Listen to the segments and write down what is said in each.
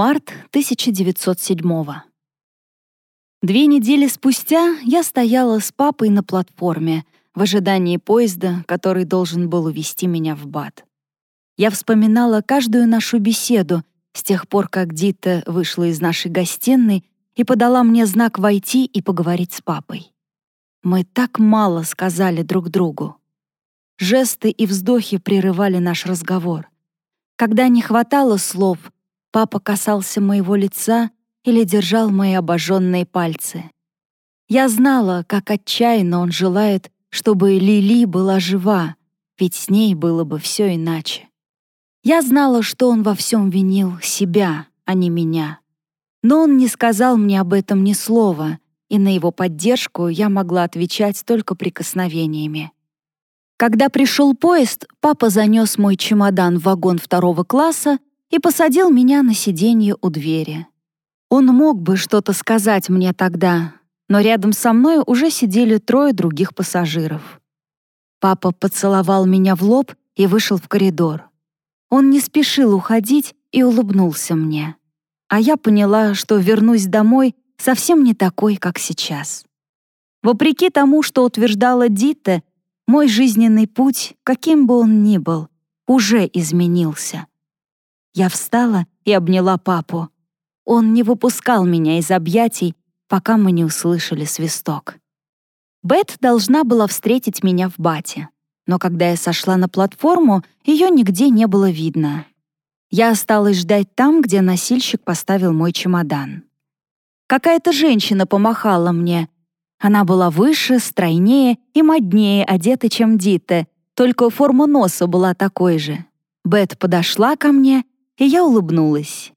Март 1907 Две недели спустя я стояла с папой на платформе в ожидании поезда, который должен был увезти меня в Бат. Я вспоминала каждую нашу беседу с тех пор, как Дита вышла из нашей гостиной и подала мне знак войти и поговорить с папой. Мы так мало сказали друг другу. Жесты и вздохи прерывали наш разговор. Когда не хватало слов — Папа касался моего лица или держал мои обожженные пальцы. Я знала, как отчаянно он желает, чтобы Лили была жива, ведь с ней было бы все иначе. Я знала, что он во всем винил себя, а не меня. Но он не сказал мне об этом ни слова, и на его поддержку я могла отвечать только прикосновениями. Когда пришел поезд, папа занес мой чемодан в вагон второго класса и посадил меня на сиденье у двери. Он мог бы что-то сказать мне тогда, но рядом со мной уже сидели трое других пассажиров. Папа поцеловал меня в лоб и вышел в коридор. Он не спешил уходить и улыбнулся мне. А я поняла, что вернусь домой совсем не такой, как сейчас. Вопреки тому, что утверждала Дита, мой жизненный путь, каким бы он ни был, уже изменился. Я встала и обняла папу. Он не выпускал меня из объятий, пока мы не услышали свисток. Бет должна была встретить меня в бате, но когда я сошла на платформу, ее нигде не было видно. Я осталась ждать там, где носильщик поставил мой чемодан. Какая-то женщина помахала мне. Она была выше, стройнее и моднее одета, чем Дита, только форма носа была такой же. Бет подошла ко мне и я улыбнулась.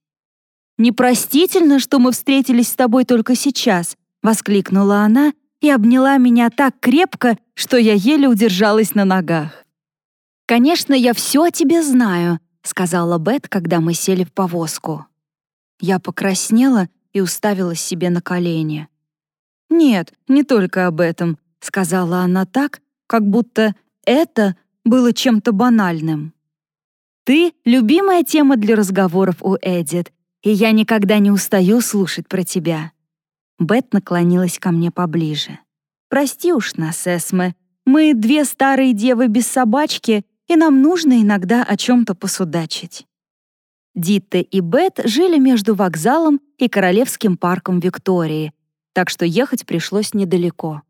«Непростительно, что мы встретились с тобой только сейчас», — воскликнула она и обняла меня так крепко, что я еле удержалась на ногах. «Конечно, я все о тебе знаю», — сказала Бет, когда мы сели в повозку. Я покраснела и уставилась себе на колени. «Нет, не только об этом», — сказала она так, как будто это было чем-то банальным. Ты — любимая тема для разговоров у Эдит, и я никогда не устаю слушать про тебя». Бет наклонилась ко мне поближе. «Прости уж нас, Эсме. Мы две старые девы без собачки, и нам нужно иногда о чем-то посудачить». Дитта и Бет жили между вокзалом и Королевским парком Виктории, так что ехать пришлось недалеко.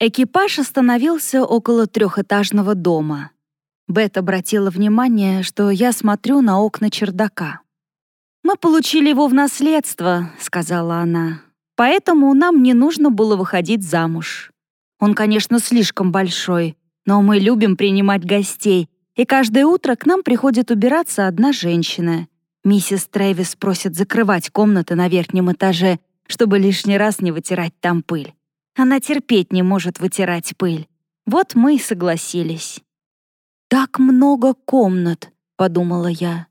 Экипаж остановился около трехэтажного дома. Бет обратила внимание, что я смотрю на окна чердака. «Мы получили его в наследство», — сказала она. «Поэтому нам не нужно было выходить замуж. Он, конечно, слишком большой, но мы любим принимать гостей, и каждое утро к нам приходит убираться одна женщина. Миссис Трэвис просит закрывать комнаты на верхнем этаже, чтобы лишний раз не вытирать там пыль. Она терпеть не может вытирать пыль. Вот мы и согласились. «Так много комнат», — подумала я.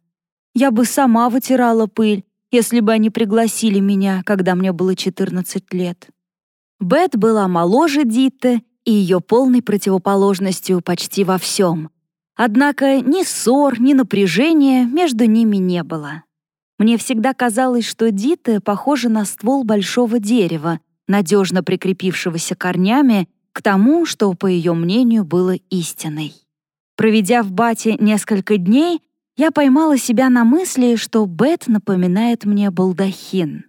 «Я бы сама вытирала пыль, если бы они пригласили меня, когда мне было 14 лет». Бет была моложе Дитте и ее полной противоположностью почти во всем. Однако ни ссор, ни напряжения между ними не было. Мне всегда казалось, что Дита похожа на ствол большого дерева, надежно прикрепившегося корнями к тому, что, по ее мнению, было истиной. Проведя в Бате несколько дней, я поймала себя на мысли, что Бет напоминает мне балдахин.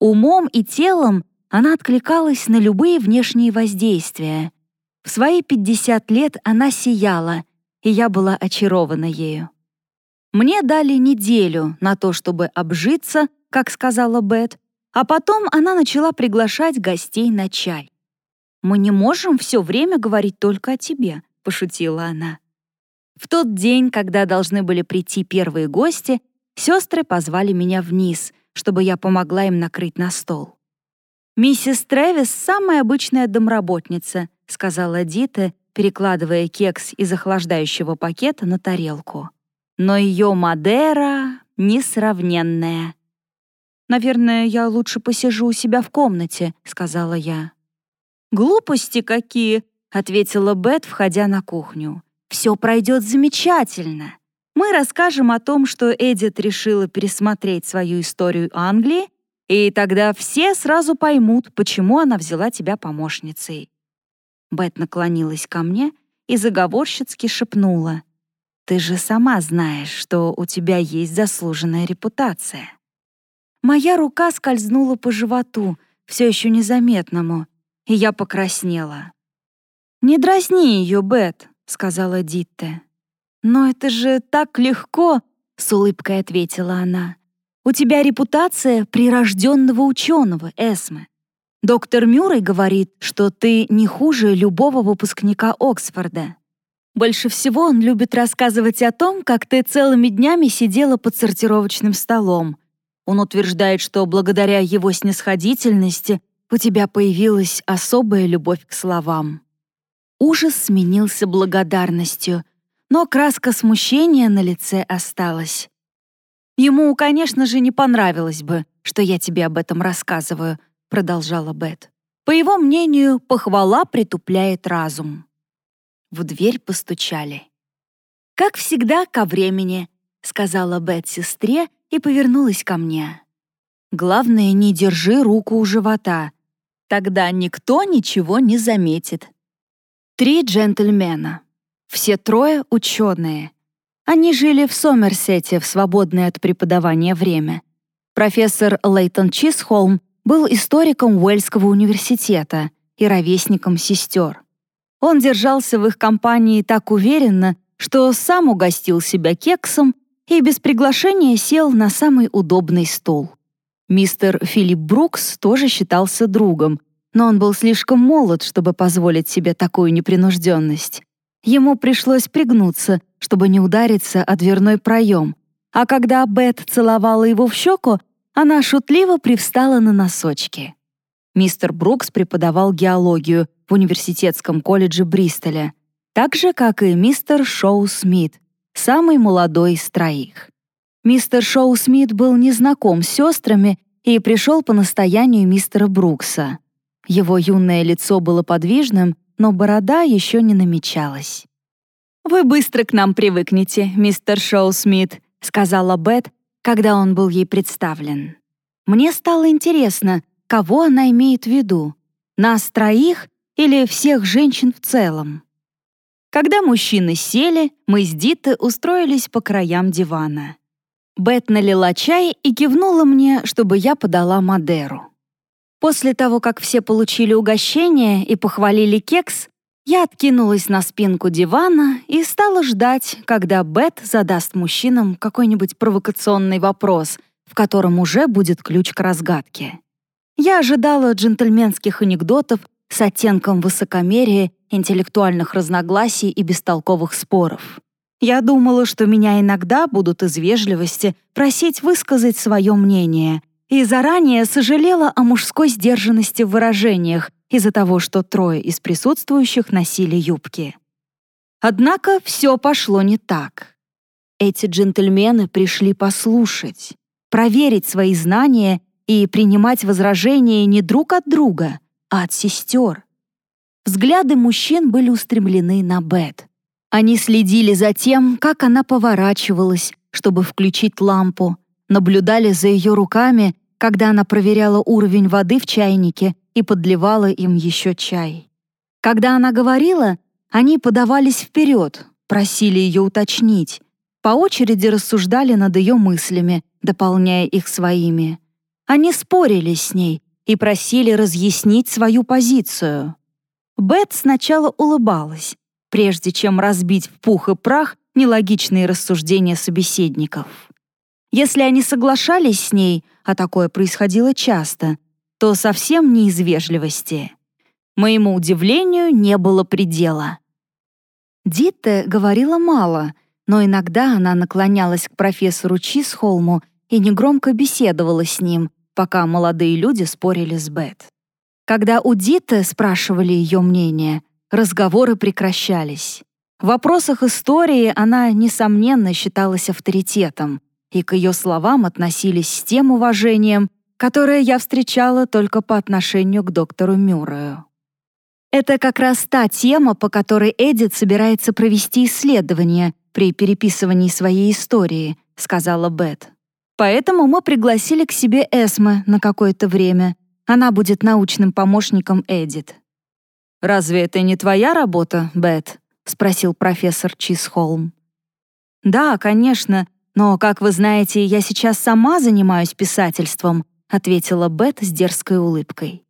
Умом и телом она откликалась на любые внешние воздействия. В свои 50 лет она сияла, и я была очарована ею. Мне дали неделю на то, чтобы обжиться, как сказала Бет, а потом она начала приглашать гостей на чай. «Мы не можем все время говорить только о тебе», — пошутила она. В тот день, когда должны были прийти первые гости, сестры позвали меня вниз, чтобы я помогла им накрыть на стол. «Миссис Трэвис — самая обычная домработница», — сказала Дита, перекладывая кекс из охлаждающего пакета на тарелку. «Но ее Мадера несравненная». «Наверное, я лучше посижу у себя в комнате», — сказала я. «Глупости какие!» — ответила Бет, входя на кухню. Все пройдет замечательно. Мы расскажем о том, что Эдит решила пересмотреть свою историю Англии, и тогда все сразу поймут, почему она взяла тебя помощницей». Бет наклонилась ко мне и заговорщицки шепнула. «Ты же сама знаешь, что у тебя есть заслуженная репутация». Моя рука скользнула по животу, все еще незаметному, и я покраснела. «Не дразни ее, Бет», — сказала Дитте. «Но это же так легко», — с улыбкой ответила она. «У тебя репутация прирожденного ученого, Эсме. Доктор Мюррей говорит, что ты не хуже любого выпускника Оксфорда. Больше всего он любит рассказывать о том, как ты целыми днями сидела под сортировочным столом. Он утверждает, что благодаря его снисходительности у тебя появилась особая любовь к словам. Ужас сменился благодарностью, но краска смущения на лице осталась. Ему, конечно же, не понравилось бы, что я тебе об этом рассказываю, продолжала Бет. По его мнению, похвала притупляет разум. В дверь постучали. «Как всегда, ко времени», — сказала Бет сестре и повернулась ко мне. «Главное, не держи руку у живота. Тогда никто ничего не заметит». Три джентльмена. Все трое ученые. Они жили в Сомерсете в свободное от преподавания время. Профессор Лейтон Чисхолм был историком Уэльского университета и ровесником сестер. Он держался в их компании так уверенно, что сам угостил себя кексом и без приглашения сел на самый удобный стул. Мистер Филипп Брукс тоже считался другом, но он был слишком молод, чтобы позволить себе такую непринужденность. Ему пришлось пригнуться, чтобы не удариться о дверной проем, а когда Бет целовала его в щеку, она шутливо привстала на носочки. Мистер Брукс преподавал геологию в университетском колледже Бристоля, так же, как и мистер Шоу Смит, самый молодой из троих. Мистер Шоу Смит был незнаком с сестрами и пришел по настоянию мистера Брукса. Его юное лицо было подвижным, но борода еще не намечалась. «Вы быстро к нам привыкнете, мистер Шоу Смит», — сказала Бет, когда он был ей представлен. Мне стало интересно, кого она имеет в виду — нас троих или всех женщин в целом. Когда мужчины сели, мы с Дитой устроились по краям дивана. Бет налила чай и кивнула мне, чтобы я подала Мадеру. После того, как все получили угощение и похвалили кекс, я откинулась на спинку дивана и стала ждать, когда Бет задаст мужчинам какой-нибудь провокационный вопрос, в котором уже будет ключ к разгадке. Я ожидала джентльменских анекдотов с оттенком высокомерия, интеллектуальных разногласий и бестолковых споров. Я думала, что меня иногда будут из вежливости просить высказать свое мнение, и заранее сожалела о мужской сдержанности в выражениях из-за того, что трое из присутствующих носили юбки. Однако все пошло не так. Эти джентльмены пришли послушать, проверить свои знания и принимать возражения не друг от друга, а от сестер. Взгляды мужчин были устремлены на Бет. Они следили за тем, как она поворачивалась, чтобы включить лампу, наблюдали за ее руками, когда она проверяла уровень воды в чайнике и подливала им еще чай. Когда она говорила, они подавались вперед, просили ее уточнить, по очереди рассуждали над ее мыслями, дополняя их своими. Они спорили с ней и просили разъяснить свою позицию. Бет сначала улыбалась, прежде чем разбить в пух и прах нелогичные рассуждения собеседников. Если они соглашались с ней, а такое происходило часто, то совсем не из вежливости. Моему удивлению не было предела. Дитте говорила мало, но иногда она наклонялась к профессору Чисхолму и негромко беседовала с ним, пока молодые люди спорили с Бет. Когда у Дитте спрашивали ее мнение, разговоры прекращались. В вопросах истории она, несомненно, считалась авторитетом, и к ее словам относились с тем уважением, которое я встречала только по отношению к доктору Мюррею. Это как раз та тема, по которой Эдит собирается провести исследование, при переписывании своей истории», — сказала Бет. «Поэтому мы пригласили к себе Эсме на какое-то время. Она будет научным помощником Эдит». «Разве это не твоя работа, Бет?» — спросил профессор Чисхолм. «Да, конечно, но, как вы знаете, я сейчас сама занимаюсь писательством», — ответила Бет с дерзкой улыбкой.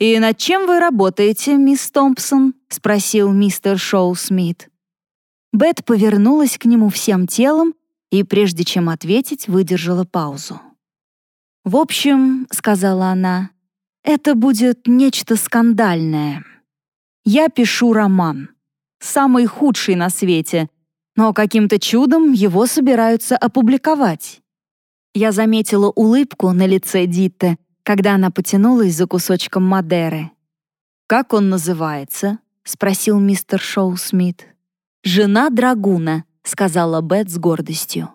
«И над чем вы работаете, мисс Томпсон?» — спросил мистер Шоу Смит. Бет повернулась к нему всем телом и, прежде чем ответить, выдержала паузу. «В общем», — сказала она, — «это будет нечто скандальное. Я пишу роман, самый худший на свете, но каким-то чудом его собираются опубликовать. Я заметила улыбку на лице Дитте, когда она потянулась за кусочком Мадеры. «Как он называется?» — спросил мистер Шоу Смит. «Жена Драгуна», — сказала Бет с гордостью.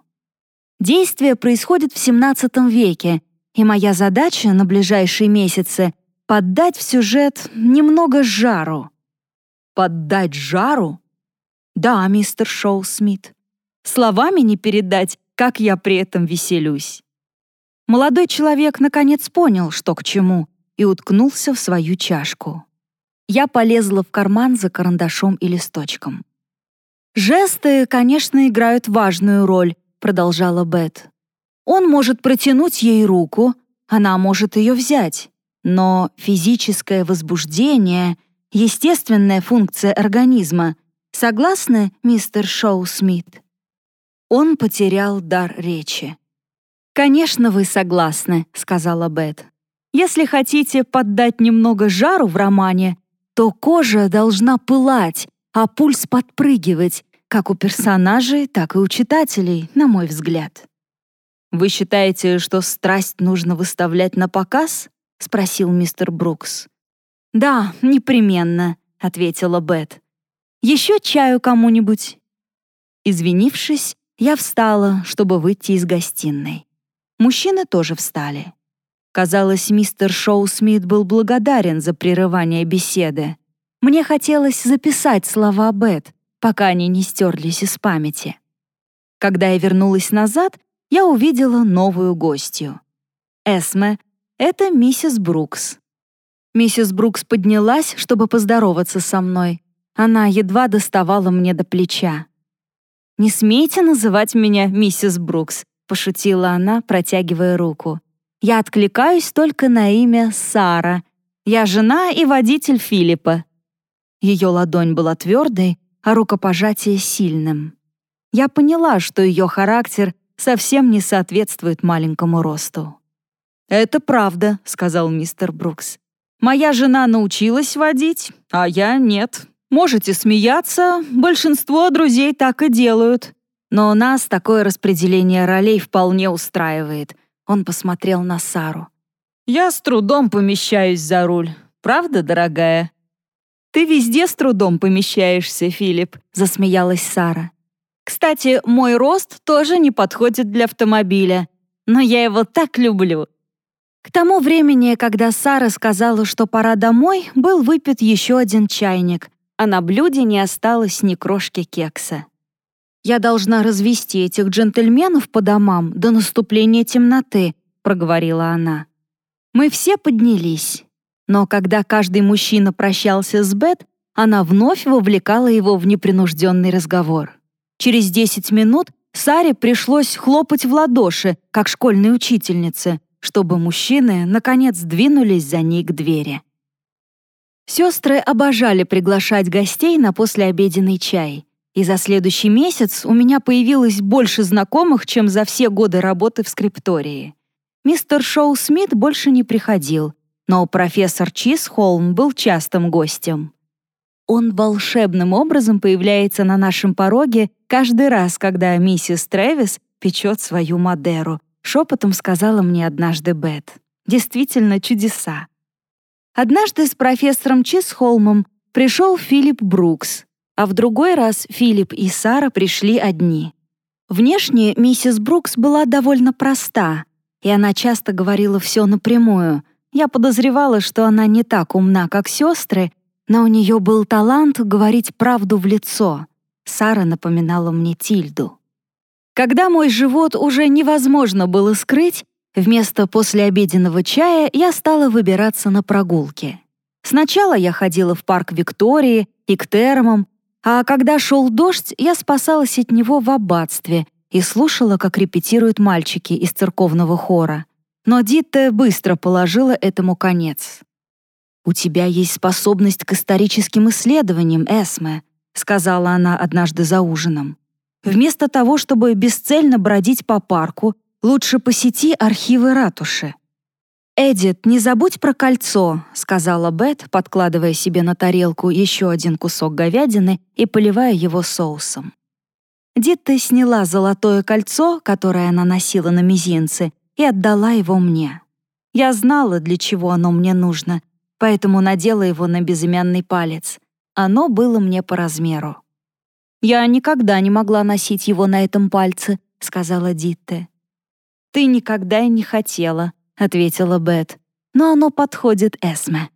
Действие происходит в XVII веке, и моя задача на ближайшие месяцы — поддать в сюжет немного жару. «Поддать жару?» «Да, мистер Шоу Смит. Словами не передать, как я при этом веселюсь». Молодой человек наконец понял, что к чему, и уткнулся в свою чашку. Я полезла в карман за карандашом и листочком. «Жесты, конечно, играют важную роль», — продолжала Бет. «Он может протянуть ей руку, она может ее взять, но физическое возбуждение — естественная функция организма, Согласны, мистер Шоу Смит?» Он потерял дар речи. «Конечно, вы согласны», — сказала Бет. «Если хотите поддать немного жару в романе, то кожа должна пылать, а пульс подпрыгивать, как у персонажей, так и у читателей, на мой взгляд». «Вы считаете, что страсть нужно выставлять на показ?» — спросил мистер Брукс. «Да, непременно», — ответила Бет. Еще чаю кому-нибудь?» Извинившись, я встала, чтобы выйти из гостиной. Мужчины тоже встали. Казалось, мистер Шоу Смит был благодарен за прерывание беседы. Мне хотелось записать слова Бет, пока они не стерлись из памяти. Когда я вернулась назад, я увидела новую гостью. Эсме — это миссис Брукс. Миссис Брукс поднялась, чтобы поздороваться со мной, она едва доставала мне до плеча. «Не смейте называть меня миссис Брукс», — пошутила она, протягивая руку. «Я откликаюсь только на имя Сара. Я жена и водитель Филиппа». Ее ладонь была твердой, а рукопожатие сильным. Я поняла, что ее характер совсем не соответствует маленькому росту. «Это правда», — сказал мистер Брукс. «Моя жена научилась водить, а я нет. Можете смеяться, большинство друзей так и делают. Но нас такое распределение ролей вполне устраивает. Он посмотрел на Сару. Я с трудом помещаюсь за руль. Правда, дорогая? Ты везде с трудом помещаешься, Филипп, засмеялась Сара. Кстати, мой рост тоже не подходит для автомобиля, но я его так люблю. К тому времени, когда Сара сказала, что пора домой, был выпит еще один чайник, а на блюде не осталось ни крошки кекса. «Я должна развести этих джентльменов по домам до наступления темноты», — проговорила она. Мы все поднялись. Но когда каждый мужчина прощался с Бет, она вновь вовлекала его в непринужденный разговор. Через 10 минут Саре пришлось хлопать в ладоши, как школьной учительнице, чтобы мужчины, наконец, двинулись за ней к двери. Сестры обожали приглашать гостей на послеобеденный чай. И за следующий месяц у меня появилось больше знакомых, чем за все годы работы в скриптории. Мистер Шоу Смит больше не приходил, но профессор Чисхолм был частым гостем. Он волшебным образом появляется на нашем пороге каждый раз, когда миссис Трэвис печет свою Мадеру, шепотом сказала мне однажды Бет. Действительно чудеса. Однажды с профессором Чисхолмом пришел Филипп Брукс, а в другой раз Филипп и Сара пришли одни. Внешне миссис Брукс была довольно проста, и она часто говорила все напрямую. Я подозревала, что она не так умна, как сестры, но у нее был талант говорить правду в лицо. Сара напоминала мне Тильду. Когда мой живот уже невозможно было скрыть, вместо послеобеденного чая я стала выбираться на прогулки. Сначала я ходила в парк Виктории и к термам, а когда шел дождь, я спасалась от него в аббатстве и слушала, как репетируют мальчики из церковного хора. Но Дитта быстро положила этому конец. «У тебя есть способность к историческим исследованиям, Эсме», сказала она однажды за ужином. «Вместо того, чтобы бесцельно бродить по парку, лучше посети архивы ратуши». «Эдит, не забудь про кольцо», — сказала Бет, подкладывая себе на тарелку еще один кусок говядины и поливая его соусом. Дитта сняла золотое кольцо, которое она носила на мизинце, и отдала его мне. Я знала, для чего оно мне нужно, поэтому надела его на безымянный палец. Оно было мне по размеру. «Я никогда не могла носить его на этом пальце», — сказала Дитте. «Ты никогда и не хотела», — ответила Бет. «Но оно подходит Эсме».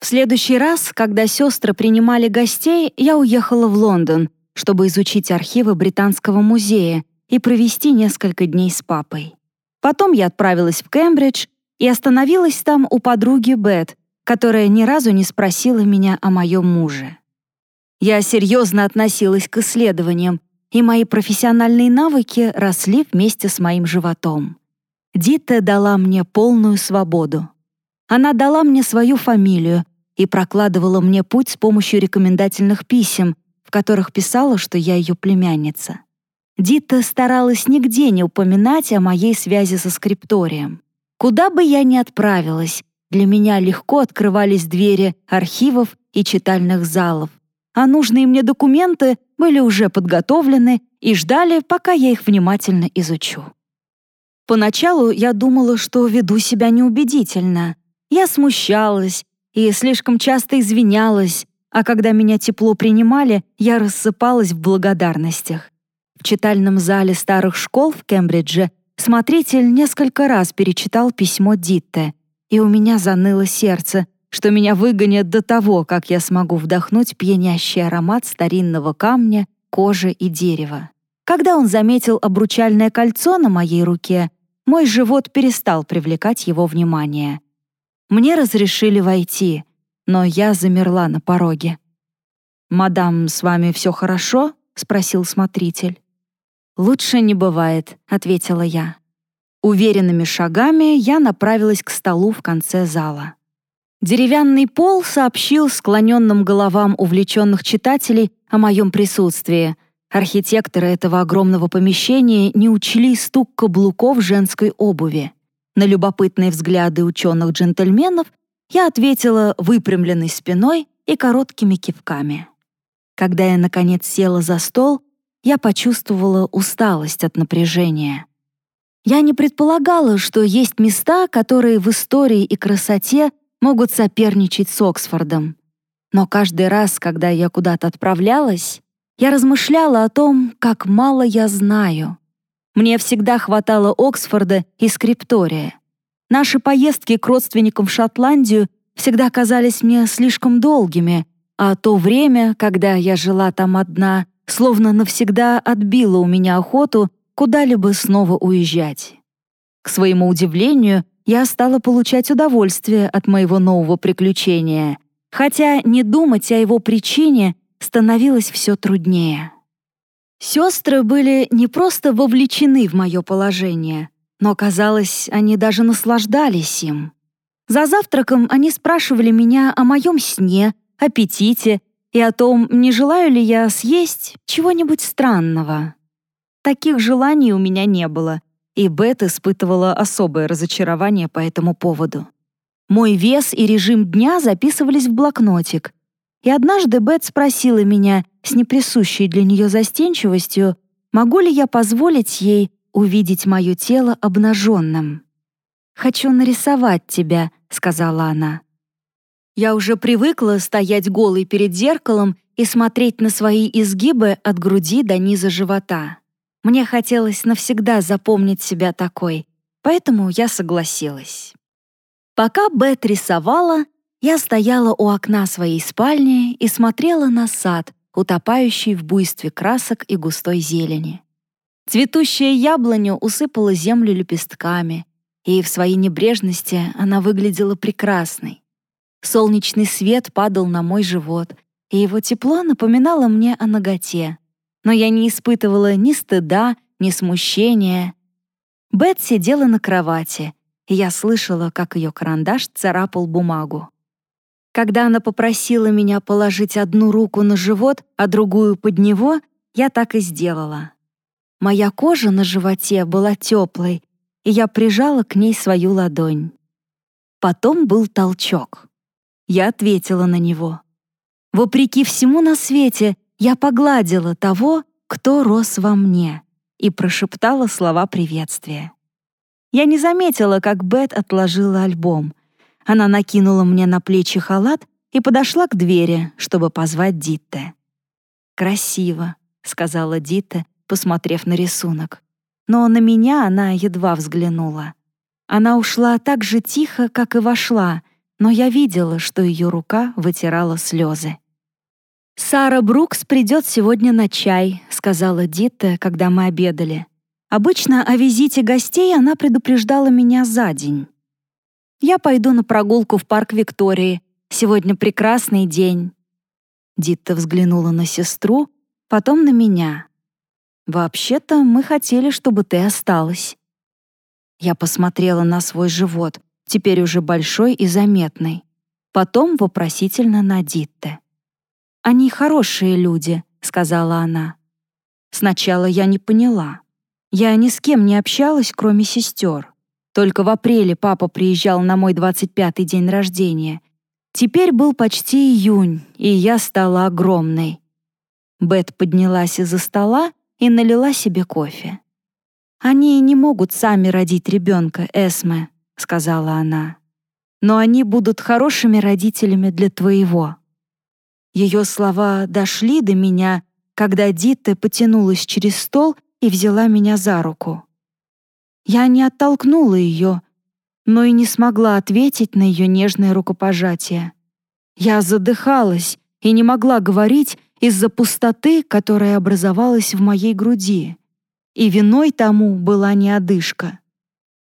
В следующий раз, когда сестры принимали гостей, я уехала в Лондон, чтобы изучить архивы Британского музея и провести несколько дней с папой. Потом я отправилась в Кембридж и остановилась там у подруги Бет, которая ни разу не спросила меня о моем муже. Я серьезно относилась к исследованиям, и мои профессиональные навыки росли вместе с моим животом. Дита дала мне полную свободу. Она дала мне свою фамилию и прокладывала мне путь с помощью рекомендательных писем, в которых писала, что я ее племянница. Дита старалась нигде не упоминать о моей связи со скрипторием. Куда бы я ни отправилась, для меня легко открывались двери архивов и читальных залов, а нужные мне документы были уже подготовлены и ждали, пока я их внимательно изучу. Поначалу я думала, что веду себя неубедительно. Я смущалась и слишком часто извинялась, а когда меня тепло принимали, я рассыпалась в благодарностях. В читальном зале старых школ в Кембридже смотритель несколько раз перечитал письмо Дитте, и у меня заныло сердце, что меня выгонят до того, как я смогу вдохнуть пьянящий аромат старинного камня, кожи и дерева. Когда он заметил обручальное кольцо на моей руке, мой живот перестал привлекать его внимание. Мне разрешили войти, но я замерла на пороге. «Мадам, с вами все хорошо?» — спросил смотритель. «Лучше не бывает», — ответила я. Уверенными шагами я направилась к столу в конце зала. Деревянный пол сообщил склоненным головам увлеченных читателей о моем присутствии. Архитекторы этого огромного помещения не учли стук каблуков женской обуви. На любопытные взгляды ученых-джентльменов я ответила выпрямленной спиной и короткими кивками. Когда я, наконец, села за стол, я почувствовала усталость от напряжения. Я не предполагала, что есть места, которые в истории и красоте могут соперничать с Оксфордом. Но каждый раз, когда я куда-то отправлялась, я размышляла о том, как мало я знаю. Мне всегда хватало Оксфорда и скриптория. Наши поездки к родственникам в Шотландию всегда казались мне слишком долгими, а то время, когда я жила там одна, словно навсегда отбила у меня охоту куда-либо снова уезжать. К своему удивлению, я стала получать удовольствие от моего нового приключения, хотя не думать о его причине становилось все труднее. Сестры были не просто вовлечены в мое положение, но, казалось, они даже наслаждались им. За завтраком они спрашивали меня о моем сне, аппетите и о том, не желаю ли я съесть чего-нибудь странного. Таких желаний у меня не было, и Бет испытывала особое разочарование по этому поводу. Мой вес и режим дня записывались в блокнотик, и однажды Бет спросила меня с неприсущей для нее застенчивостью, могу ли я позволить ей увидеть мое тело обнаженным. «Хочу нарисовать тебя», — сказала она. Я уже привыкла стоять голой перед зеркалом и смотреть на свои изгибы от груди до низа живота. Мне хотелось навсегда запомнить себя такой, поэтому я согласилась. Пока Бет рисовала, я стояла у окна своей спальни и смотрела на сад, утопающий в буйстве красок и густой зелени. Цветущая яблоня усыпала землю лепестками, и в своей небрежности она выглядела прекрасной. Солнечный свет падал на мой живот, и его тепло напоминало мне о ноготе. Но я не испытывала ни стыда, ни смущения. Бет сидела на кровати, и я слышала, как ее карандаш царапал бумагу. Когда она попросила меня положить одну руку на живот, а другую под него, я так и сделала. Моя кожа на животе была теплой, и я прижала к ней свою ладонь. Потом был толчок. Я ответила на него. Вопреки всему на свете, я погладила того, кто рос во мне, и прошептала слова приветствия. Я не заметила, как Бет отложила альбом. Она накинула мне на плечи халат и подошла к двери, чтобы позвать Дитте. «Красиво», — сказала Дитте, посмотрев на рисунок. Но на меня она едва взглянула. Она ушла так же тихо, как и вошла, но я видела, что ее рука вытирала слезы. «Сара Брукс придет сегодня на чай», — сказала Дитта, когда мы обедали. Обычно о визите гостей она предупреждала меня за день. «Я пойду на прогулку в парк Виктории. Сегодня прекрасный день». Дитта взглянула на сестру, потом на меня. «Вообще-то мы хотели, чтобы ты осталась». Я посмотрела на свой живот, теперь уже большой и заметный. Потом вопросительно на Дитте. «Они хорошие люди», — сказала она. Сначала я не поняла. Я ни с кем не общалась, кроме сестер. Только в апреле папа приезжал на мой 25-й день рождения. Теперь был почти июнь, и я стала огромной. Бет поднялась из-за стола и налила себе кофе. «Они не могут сами родить ребенка, Эсме», — сказала она. «Но они будут хорошими родителями для твоего». Ее слова дошли до меня, когда Дитта потянулась через стол и взяла меня за руку. Я не оттолкнула ее, но и не смогла ответить на ее нежное рукопожатие. Я задыхалась и не могла говорить, из-за пустоты, которая образовалась в моей груди. И виной тому была не одышка.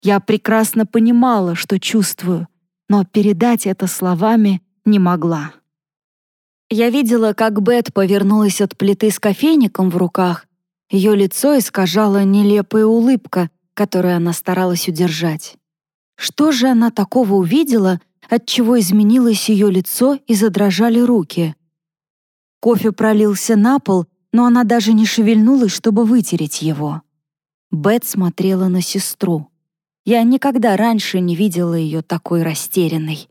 Я прекрасно понимала, что чувствую, но передать это словами не могла. Я видела, как Бет повернулась от плиты с кофейником в руках. Ее лицо искажала нелепая улыбка, которую она старалась удержать. Что же она такого увидела, от чего изменилось ее лицо и задрожали руки? Кофе пролился на пол, но она даже не шевельнулась, чтобы вытереть его. Бет смотрела на сестру. Я никогда раньше не видела ее такой растерянной.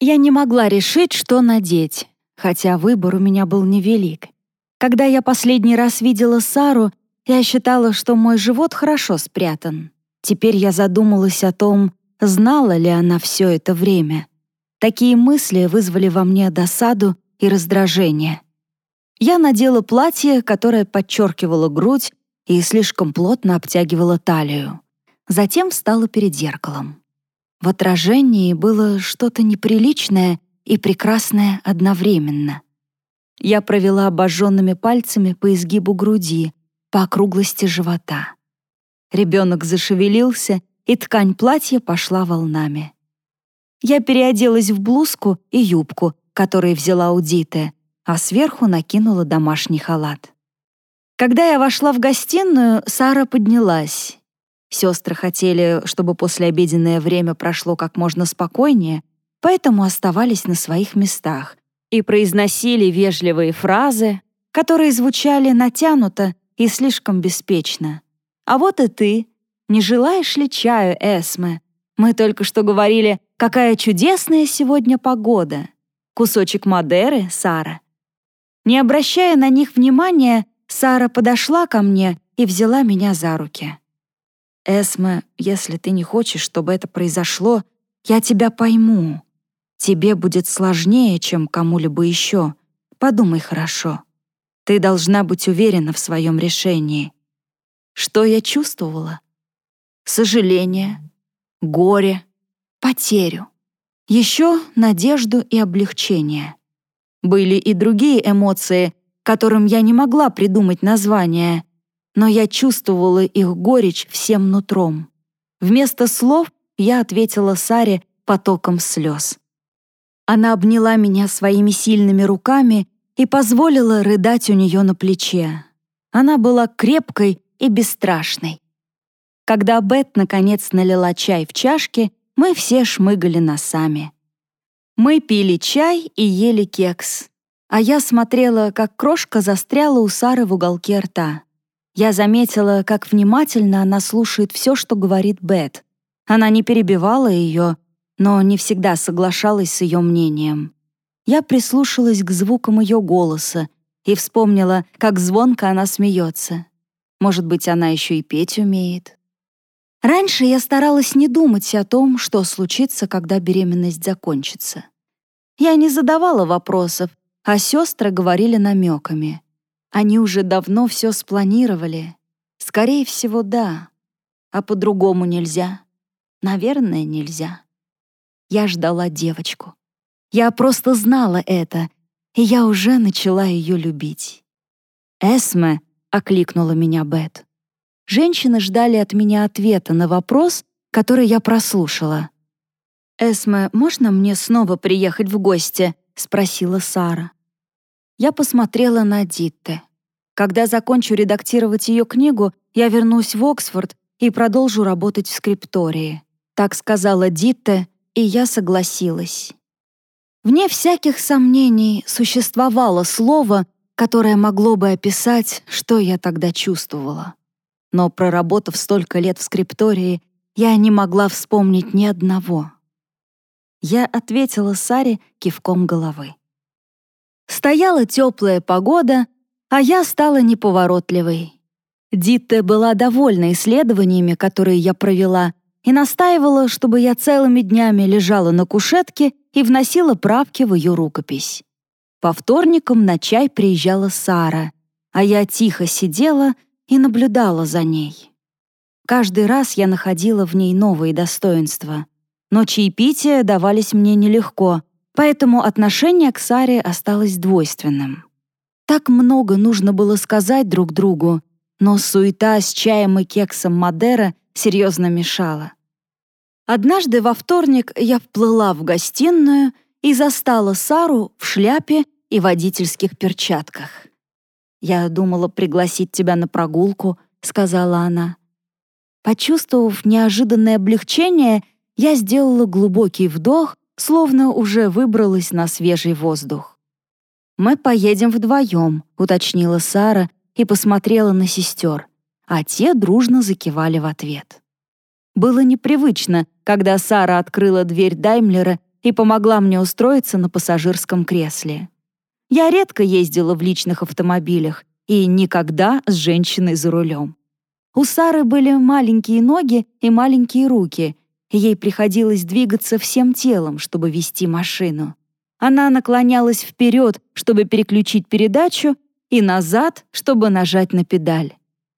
Я не могла решить, что надеть, хотя выбор у меня был невелик. Когда я последний раз видела Сару, я считала, что мой живот хорошо спрятан. Теперь я задумалась о том, знала ли она все это время. Такие мысли вызвали во мне досаду и раздражение. Я надела платье, которое подчеркивало грудь и слишком плотно обтягивало талию. Затем встала перед зеркалом. В отражении было что-то неприличное и прекрасное одновременно. Я провела обожженными пальцами по изгибу груди, по округлости живота. Ребенок зашевелился, и ткань платья пошла волнами. Я переоделась в блузку и юбку, который взяла у Диты, а сверху накинула домашний халат. Когда я вошла в гостиную, Сара поднялась. Сестры хотели, чтобы послеобеденное время прошло как можно спокойнее, поэтому оставались на своих местах и произносили вежливые фразы, которые звучали натянуто и слишком беспечно. «А вот и ты. Не желаешь ли чаю, Эсме? Мы только что говорили, какая чудесная сегодня погода кусочек Мадеры, Сара. Не обращая на них внимания, Сара подошла ко мне и взяла меня за руки. «Эсме, если ты не хочешь, чтобы это произошло, я тебя пойму. Тебе будет сложнее, чем кому-либо еще. Подумай хорошо. Ты должна быть уверена в своем решении». Что я чувствовала? Сожаление, горе, потерю. Еще надежду и облегчение. Были и другие эмоции, которым я не могла придумать название, но я чувствовала их горечь всем нутром. Вместо слов я ответила Саре потоком слез. Она обняла меня своими сильными руками и позволила рыдать у нее на плече. Она была крепкой и бесстрашной. Когда Бет наконец налила чай в чашки, мы все шмыгали носами. Мы пили чай и ели кекс, а я смотрела, как крошка застряла у Сары в уголке рта. Я заметила, как внимательно она слушает все, что говорит Бет. Она не перебивала ее, но не всегда соглашалась с ее мнением. Я прислушалась к звукам ее голоса и вспомнила, как звонко она смеется. Может быть, она еще и петь умеет. Раньше я старалась не думать о том, что случится, когда беременность закончится. Я не задавала вопросов, а сестры говорили намеками. Они уже давно все спланировали. Скорее всего, да. А по-другому нельзя. Наверное, нельзя. Я ждала девочку. Я просто знала это, и я уже начала ее любить. «Эсме», — окликнула меня Бет. Женщины ждали от меня ответа на вопрос, который я прослушала. «Эсме, можно мне снова приехать в гости?» — спросила Сара. Я посмотрела на Дитте. Когда закончу редактировать ее книгу, я вернусь в Оксфорд и продолжу работать в скриптории. Так сказала Дитте, и я согласилась. Вне всяких сомнений существовало слово, которое могло бы описать, что я тогда чувствовала. Но проработав столько лет в скриптории, я не могла вспомнить ни одного. Я ответила Саре кивком головы. Стояла теплая погода, а я стала неповоротливой. Дитте была довольна исследованиями, которые я провела, и настаивала, чтобы я целыми днями лежала на кушетке и вносила правки в ее рукопись. По вторникам на чай приезжала Сара, а я тихо сидела и наблюдала за ней. Каждый раз я находила в ней новые достоинства, но чаепития давались мне нелегко, поэтому отношение к Саре осталось двойственным. Так много нужно было сказать друг другу, но суета с чаем и кексом Мадера серьезно мешала. Однажды во вторник я вплыла в гостиную и застала Сару в шляпе и водительских перчатках. «Я думала пригласить тебя на прогулку», — сказала она. Почувствовав неожиданное облегчение, я сделала глубокий вдох, словно уже выбралась на свежий воздух. «Мы поедем вдвоем», — уточнила Сара и посмотрела на сестер, а те дружно закивали в ответ. Было непривычно, когда Сара открыла дверь Даймлера и помогла мне устроиться на пассажирском кресле. Я редко ездила в личных автомобилях и никогда с женщиной за рулем. У Сары были маленькие ноги и маленькие руки, ей приходилось двигаться всем телом, чтобы вести машину. Она наклонялась вперед, чтобы переключить передачу, и назад, чтобы нажать на педаль.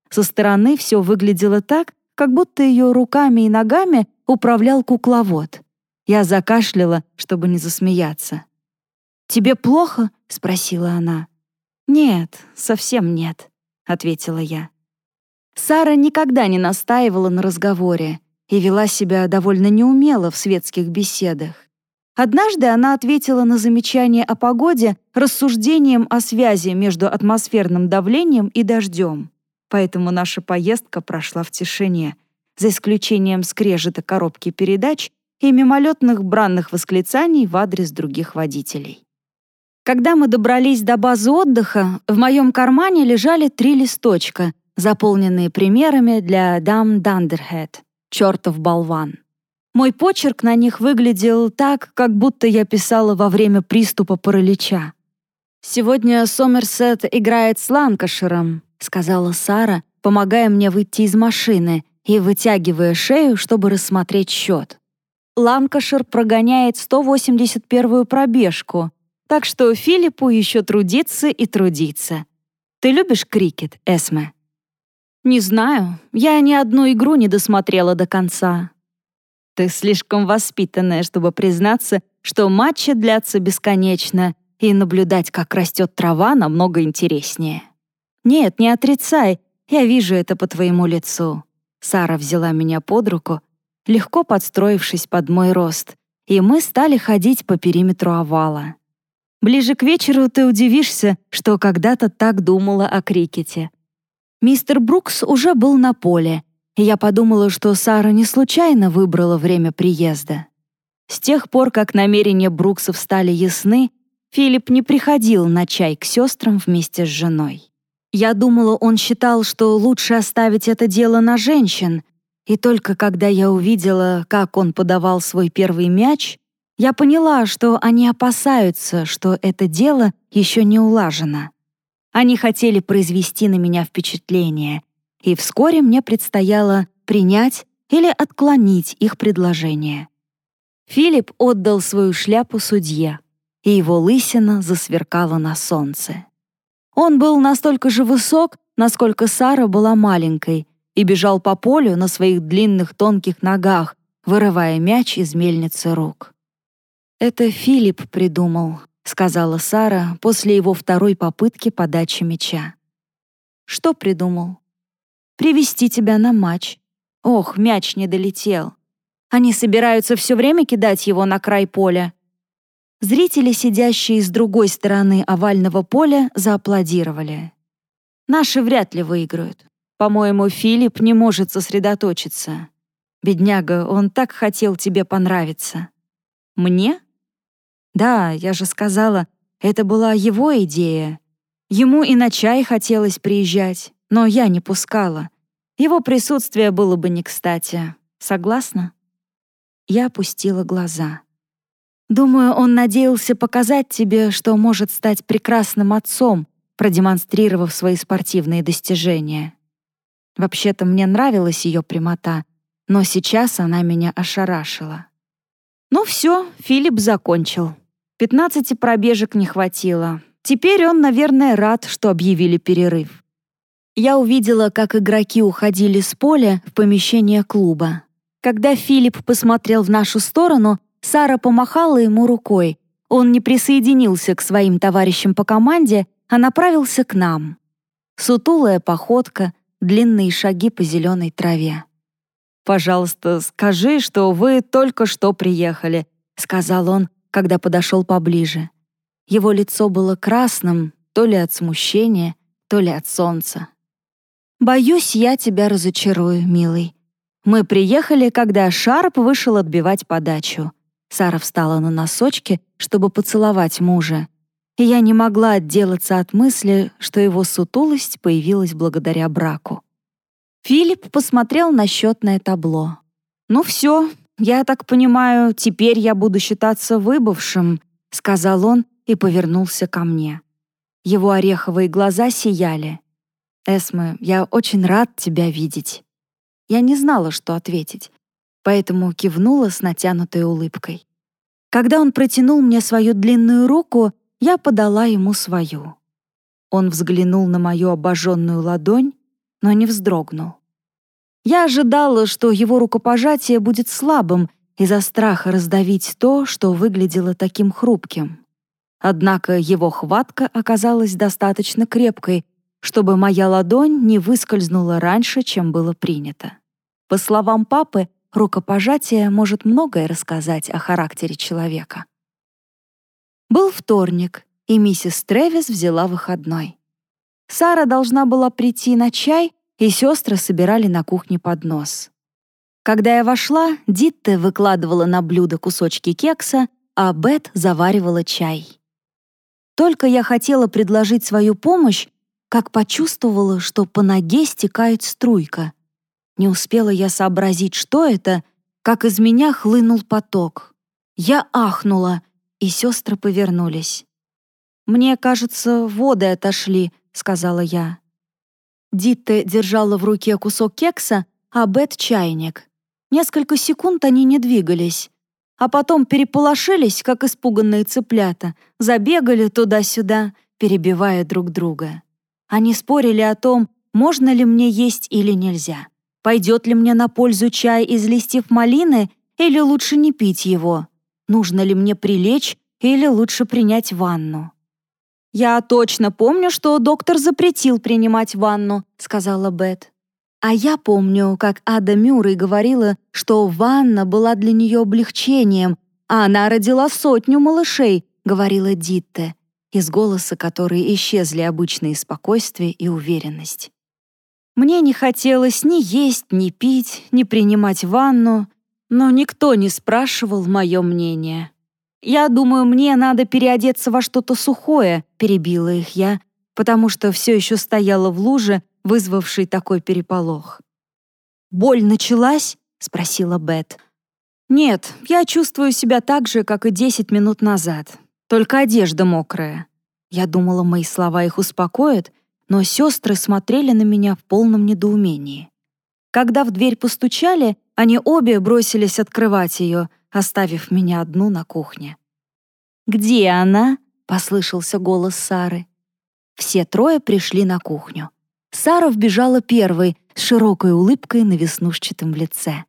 Со стороны все выглядело так, как будто ее руками и ногами управлял кукловод. Я закашляла, чтобы не засмеяться. «Тебе плохо?» — спросила она. «Нет, совсем нет», — ответила я. Сара никогда не настаивала на разговоре и вела себя довольно неумело в светских беседах. Однажды она ответила на замечание о погоде рассуждением о связи между атмосферным давлением и дождем поэтому наша поездка прошла в тишине, за исключением скрежета коробки передач и мимолетных бранных восклицаний в адрес других водителей. Когда мы добрались до базы отдыха, в моем кармане лежали три листочка, заполненные примерами для «Дам Дандерхед» — «Чёртов болван». Мой почерк на них выглядел так, как будто я писала во время приступа паралича. Сегодня Сомерсет играет с Ланкаширом, сказала Сара, помогая мне выйти из машины и вытягивая шею, чтобы рассмотреть счет. Ланкашир прогоняет 181-ю пробежку, так что Филиппу еще трудиться и трудиться. Ты любишь крикет, Эсме? Не знаю, я ни одну игру не досмотрела до конца. Ты слишком воспитанная, чтобы признаться, что матчи длятся бесконечно, и наблюдать, как растет трава, намного интереснее. Нет, не отрицай, я вижу это по твоему лицу. Сара взяла меня под руку, легко подстроившись под мой рост, и мы стали ходить по периметру овала. Ближе к вечеру ты удивишься, что когда-то так думала о крикете. Мистер Брукс уже был на поле, и я подумала, что Сара не случайно выбрала время приезда. С тех пор, как намерения Бруксов стали ясны, Филипп не приходил на чай к сестрам вместе с женой. Я думала, он считал, что лучше оставить это дело на женщин, и только когда я увидела, как он подавал свой первый мяч, я поняла, что они опасаются, что это дело еще не улажено. Они хотели произвести на меня впечатление, и вскоре мне предстояло принять или отклонить их предложение. Филипп отдал свою шляпу судье, и его лысина засверкала на солнце. Он был настолько же высок, насколько Сара была маленькой, и бежал по полю на своих длинных тонких ногах, вырывая мяч из мельницы рук. «Это Филипп придумал», — сказала Сара после его второй попытки подачи мяча. «Что придумал?» «Привести тебя на матч. Ох, мяч не долетел. Они собираются все время кидать его на край поля». Зрители, сидящие с другой стороны овального поля, зааплодировали. «Наши вряд ли выиграют. По-моему, Филипп не может сосредоточиться. Бедняга, он так хотел тебе понравиться». «Мне?» Да, я же сказала, это была его идея. Ему и на чай хотелось приезжать, но я не пускала. Его присутствие было бы не кстати. Согласна? Я опустила глаза. Думаю, он надеялся показать тебе, что может стать прекрасным отцом, продемонстрировав свои спортивные достижения. Вообще-то мне нравилась ее прямота, но сейчас она меня ошарашила. Ну все, Филипп закончил. Пятнадцати пробежек не хватило. Теперь он, наверное, рад, что объявили перерыв. Я увидела, как игроки уходили с поля в помещение клуба. Когда Филипп посмотрел в нашу сторону, Сара помахала ему рукой. Он не присоединился к своим товарищам по команде, а направился к нам. Сутулая походка, длинные шаги по зеленой траве. «Пожалуйста, скажи, что вы только что приехали», — сказал он, когда подошел поближе. Его лицо было красным, то ли от смущения, то ли от солнца. «Боюсь, я тебя разочарую, милый. Мы приехали, когда Шарп вышел отбивать подачу. Сара встала на носочки, чтобы поцеловать мужа. И я не могла отделаться от мысли, что его сутулость появилась благодаря браку. Филипп посмотрел на счетное табло. «Ну все, «Я так понимаю, теперь я буду считаться выбывшим», — сказал он и повернулся ко мне. Его ореховые глаза сияли. «Эсме, я очень рад тебя видеть». Я не знала, что ответить, поэтому кивнула с натянутой улыбкой. Когда он протянул мне свою длинную руку, я подала ему свою. Он взглянул на мою обожженную ладонь, но не вздрогнул. Я ожидала, что его рукопожатие будет слабым из-за страха раздавить то, что выглядело таким хрупким. Однако его хватка оказалась достаточно крепкой, чтобы моя ладонь не выскользнула раньше, чем было принято. По словам папы, рукопожатие может многое рассказать о характере человека. Был вторник, и миссис Тревис взяла выходной. Сара должна была прийти на чай, и сестры собирали на кухне поднос. Когда я вошла, Дитте выкладывала на блюдо кусочки кекса, а Бет заваривала чай. Только я хотела предложить свою помощь, как почувствовала, что по ноге стекает струйка. Не успела я сообразить, что это, как из меня хлынул поток. Я ахнула, и сестры повернулись. «Мне кажется, воды отошли», — сказала я. Дитте держала в руке кусок кекса, а Бет — чайник. Несколько секунд они не двигались, а потом переполошились, как испуганные цыплята, забегали туда-сюда, перебивая друг друга. Они спорили о том, можно ли мне есть или нельзя. Пойдет ли мне на пользу чай из листьев малины или лучше не пить его? Нужно ли мне прилечь или лучше принять ванну? «Я точно помню, что доктор запретил принимать ванну», — сказала Бет. А я помню, как Ада Мюррей говорила, что ванна была для нее облегчением, а она родила сотню малышей, говорила Дитте, из голоса которой исчезли обычные спокойствие и уверенность. Мне не хотелось ни есть, ни пить, ни принимать ванну, но никто не спрашивал мое мнение. «Я думаю, мне надо переодеться во что-то сухое», — перебила их я, потому что все еще стояла в луже, вызвавшей такой переполох. «Боль началась?» — спросила Бет. «Нет, я чувствую себя так же, как и десять минут назад. Только одежда мокрая». Я думала, мои слова их успокоят, но сестры смотрели на меня в полном недоумении. Когда в дверь постучали, они обе бросились открывать ее, оставив меня одну на кухне. «Где она?» — послышался голос Сары. Все трое пришли на кухню. Сара вбежала первой, с широкой улыбкой на веснушчатом лице.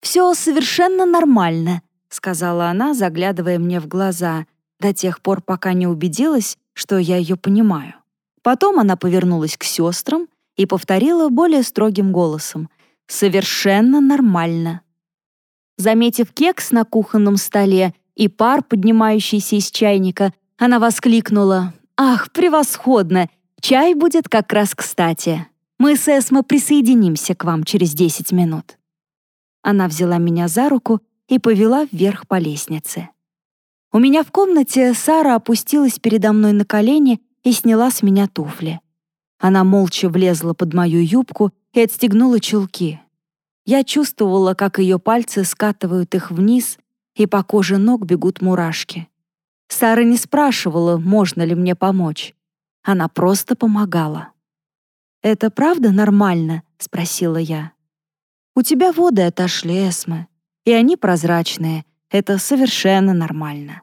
«Все совершенно нормально», — сказала она, заглядывая мне в глаза, до тех пор, пока не убедилась, что я ее понимаю. Потом она повернулась к сестрам и повторила более строгим голосом «Совершенно нормально». Заметив кекс на кухонном столе и пар, поднимающийся из чайника, она воскликнула «Ах, превосходно! Чай будет как раз кстати. Мы с Эсмо присоединимся к вам через 10 минут». Она взяла меня за руку и повела вверх по лестнице. У меня в комнате Сара опустилась передо мной на колени и сняла с меня туфли. Она молча влезла под мою юбку и отстегнула чулки. Я чувствовала, как ее пальцы скатывают их вниз, и по коже ног бегут мурашки. Сара не спрашивала, можно ли мне помочь. Она просто помогала. «Это правда нормально?» — спросила я. «У тебя воды отошли, Эсме, и они прозрачные. Это совершенно нормально».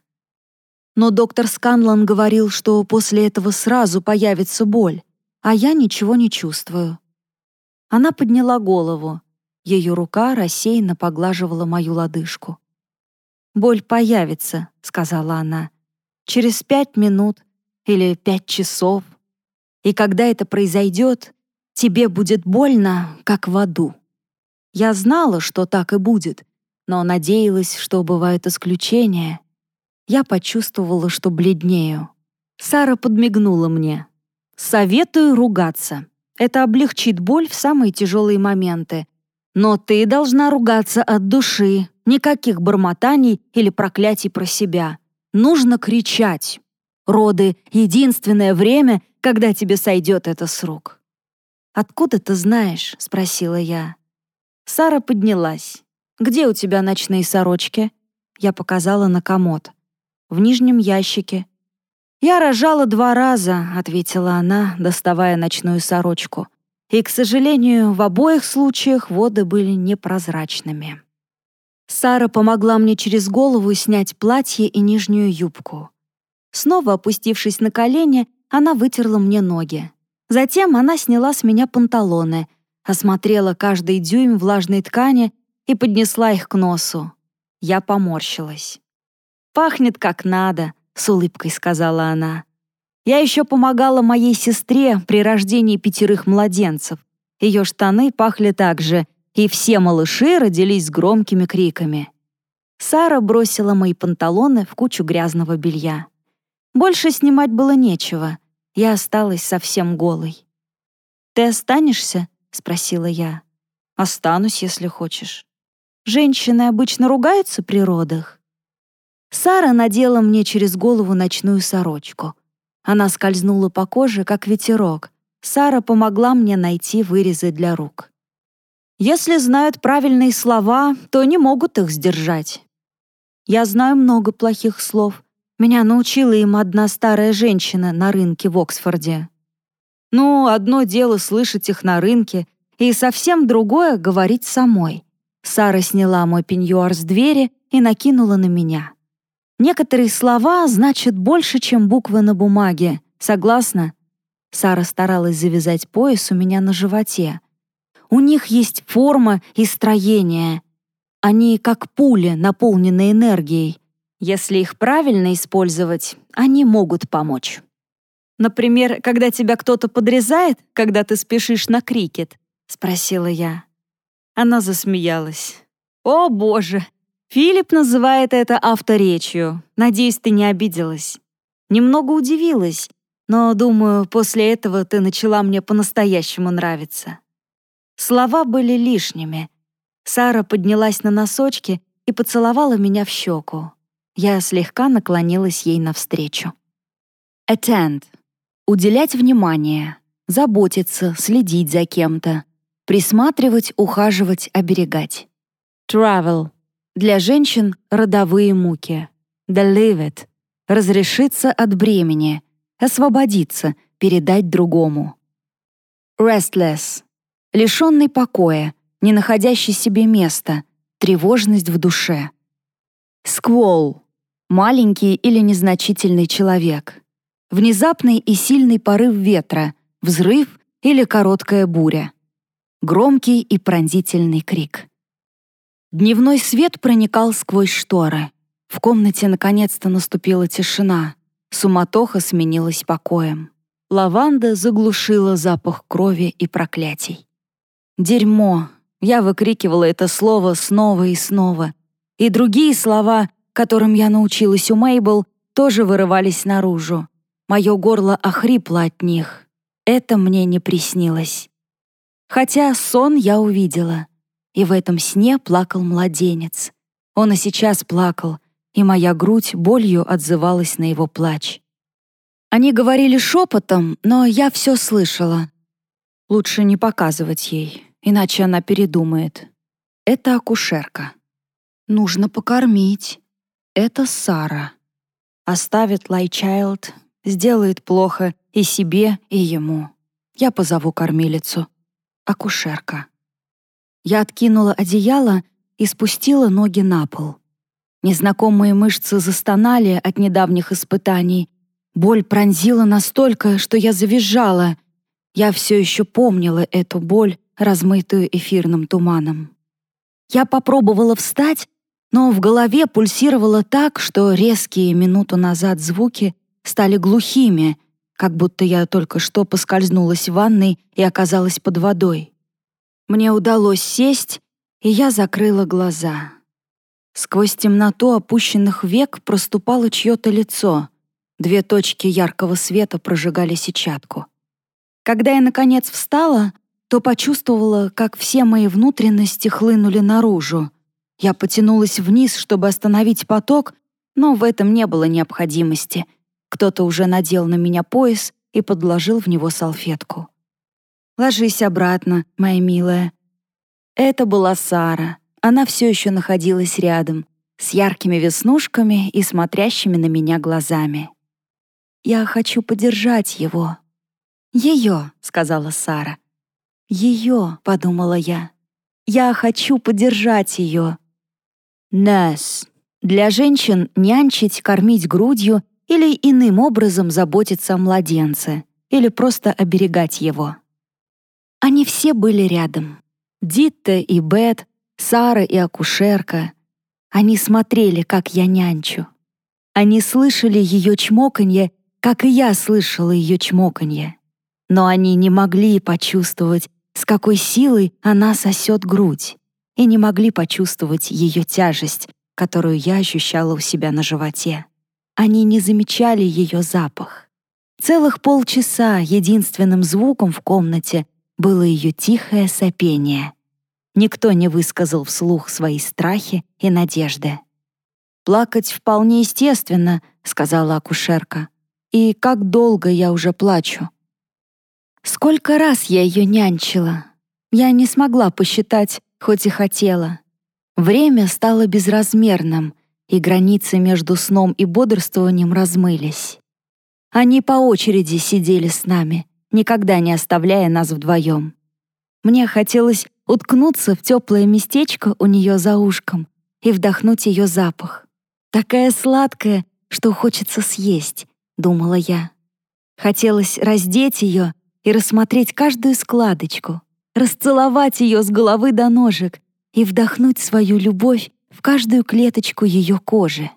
Но доктор Сканлан говорил, что после этого сразу появится боль, а я ничего не чувствую. Она подняла голову. Ее рука рассеянно поглаживала мою лодыжку. «Боль появится», — сказала она. «Через пять минут или пять часов. И когда это произойдет, тебе будет больно, как в аду». Я знала, что так и будет, но надеялась, что бывают исключения — я почувствовала, что бледнею. Сара подмигнула мне. «Советую ругаться. Это облегчит боль в самые тяжелые моменты. Но ты должна ругаться от души. Никаких бормотаний или проклятий про себя. Нужно кричать. Роды — единственное время, когда тебе сойдет это с рук». «Откуда ты знаешь?» — спросила я. Сара поднялась. «Где у тебя ночные сорочки?» Я показала на комод в нижнем ящике. «Я рожала два раза», — ответила она, доставая ночную сорочку. И, к сожалению, в обоих случаях воды были непрозрачными. Сара помогла мне через голову снять платье и нижнюю юбку. Снова опустившись на колени, она вытерла мне ноги. Затем она сняла с меня панталоны, осмотрела каждый дюйм влажной ткани и поднесла их к носу. Я поморщилась. «Пахнет как надо», — с улыбкой сказала она. «Я еще помогала моей сестре при рождении пятерых младенцев. Ее штаны пахли так же, и все малыши родились с громкими криками». Сара бросила мои панталоны в кучу грязного белья. Больше снимать было нечего. Я осталась совсем голой. «Ты останешься?» — спросила я. «Останусь, если хочешь». «Женщины обычно ругаются при родах?» Сара надела мне через голову ночную сорочку. Она скользнула по коже, как ветерок. Сара помогла мне найти вырезы для рук. Если знают правильные слова, то не могут их сдержать. Я знаю много плохих слов. Меня научила им одна старая женщина на рынке в Оксфорде. Ну, одно дело слышать их на рынке, и совсем другое — говорить самой. Сара сняла мой пеньюар с двери и накинула на меня. Некоторые слова значат больше, чем буквы на бумаге. Согласна? Сара старалась завязать пояс у меня на животе. У них есть форма и строение. Они как пули, наполненные энергией. Если их правильно использовать, они могут помочь. Например, когда тебя кто-то подрезает, когда ты спешишь на крикет?» — спросила я. Она засмеялась. «О, боже! Филипп называет это авторечью. Надеюсь, ты не обиделась. Немного удивилась, но, думаю, после этого ты начала мне по-настоящему нравиться». Слова были лишними. Сара поднялась на носочки и поцеловала меня в щеку. Я слегка наклонилась ей навстречу. Attend Уделять внимание, заботиться, следить за кем-то, присматривать, ухаживать, оберегать. Travel. Для женщин — родовые муки. It. Разрешиться от бремени, освободиться, передать другому. Restless. Лишенный покоя, не находящий себе места, тревожность в душе. Squall. Маленький или незначительный человек внезапный и сильный порыв ветра, взрыв или короткая буря. Громкий и пронзительный крик. Дневной свет проникал сквозь шторы. В комнате наконец-то наступила тишина. Суматоха сменилась покоем. Лаванда заглушила запах крови и проклятий. «Дерьмо!» Я выкрикивала это слово снова и снова. И другие слова, которым я научилась у Мейбл, тоже вырывались наружу. Мое горло охрипло от них. Это мне не приснилось. Хотя сон я увидела. И в этом сне плакал младенец. Он и сейчас плакал, и моя грудь болью отзывалась на его плач. Они говорили шепотом, но я все слышала. Лучше не показывать ей, иначе она передумает. Это акушерка. Нужно покормить. Это Сара. Оставит Лайчайлд сделает плохо и себе, и ему. Я позову кормилицу. Акушерка. Я откинула одеяло и спустила ноги на пол. Незнакомые мышцы застонали от недавних испытаний. Боль пронзила настолько, что я завизжала. Я все еще помнила эту боль, размытую эфирным туманом. Я попробовала встать, но в голове пульсировало так, что резкие минуту назад звуки стали глухими, как будто я только что поскользнулась в ванной и оказалась под водой. Мне удалось сесть, и я закрыла глаза. Сквозь темноту опущенных век проступало чье-то лицо. Две точки яркого света прожигали сетчатку. Когда я, наконец, встала, то почувствовала, как все мои внутренности хлынули наружу. Я потянулась вниз, чтобы остановить поток, но в этом не было необходимости — кто-то уже надел на меня пояс и подложил в него салфетку. «Ложись обратно, моя милая». Это была Сара. Она все еще находилась рядом, с яркими веснушками и смотрящими на меня глазами. «Я хочу подержать его». «Ее», — сказала Сара. «Ее», — подумала я. «Я хочу подержать ее». «Нас». Для женщин нянчить, кормить грудью или иным образом заботиться о младенце, или просто оберегать его. Они все были рядом. Дитта и Бет, Сара и акушерка. Они смотрели, как я нянчу. Они слышали ее чмоканье, как и я слышала ее чмоканье. Но они не могли почувствовать, с какой силой она сосет грудь, и не могли почувствовать ее тяжесть, которую я ощущала у себя на животе. Они не замечали ее запах. Целых полчаса единственным звуком в комнате было ее тихое сопение. Никто не высказал вслух свои страхи и надежды. «Плакать вполне естественно», — сказала акушерка. «И как долго я уже плачу?» Сколько раз я ее нянчила. Я не смогла посчитать, хоть и хотела. Время стало безразмерным, и границы между сном и бодрствованием размылись. Они по очереди сидели с нами, никогда не оставляя нас вдвоем. Мне хотелось уткнуться в теплое местечко у нее за ушком и вдохнуть ее запах. Такая сладкая, что хочется съесть, думала я. Хотелось раздеть ее и рассмотреть каждую складочку, расцеловать ее с головы до ножек и вдохнуть свою любовь в каждую клеточку ее кожи.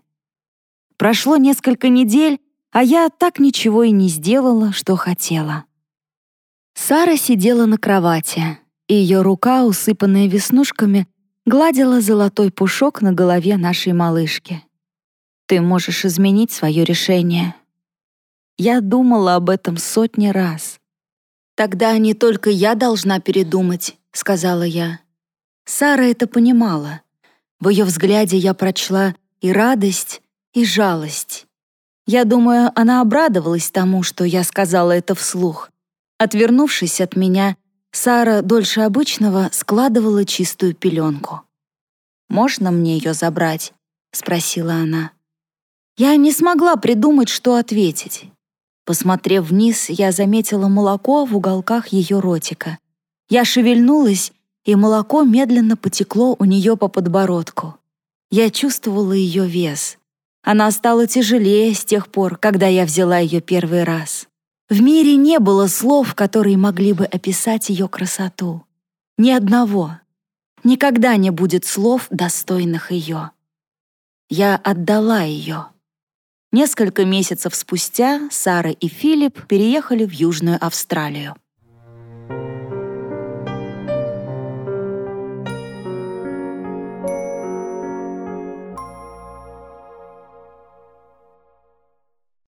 Прошло несколько недель, а я так ничего и не сделала, что хотела. Сара сидела на кровати, и ее рука, усыпанная веснушками, гладила золотой пушок на голове нашей малышки. «Ты можешь изменить свое решение». Я думала об этом сотни раз. «Тогда не только я должна передумать», — сказала я. Сара это понимала. В ее взгляде я прочла и радость, и жалость. Я думаю, она обрадовалась тому, что я сказала это вслух. Отвернувшись от меня, Сара дольше обычного складывала чистую пеленку. «Можно мне ее забрать?» — спросила она. Я не смогла придумать, что ответить. Посмотрев вниз, я заметила молоко в уголках ее ротика. Я шевельнулась, и молоко медленно потекло у нее по подбородку. Я чувствовала ее вес. Она стала тяжелее с тех пор, когда я взяла ее первый раз. В мире не было слов, которые могли бы описать ее красоту. Ни одного. Никогда не будет слов, достойных ее. Я отдала ее. Несколько месяцев спустя Сара и Филипп переехали в Южную Австралию.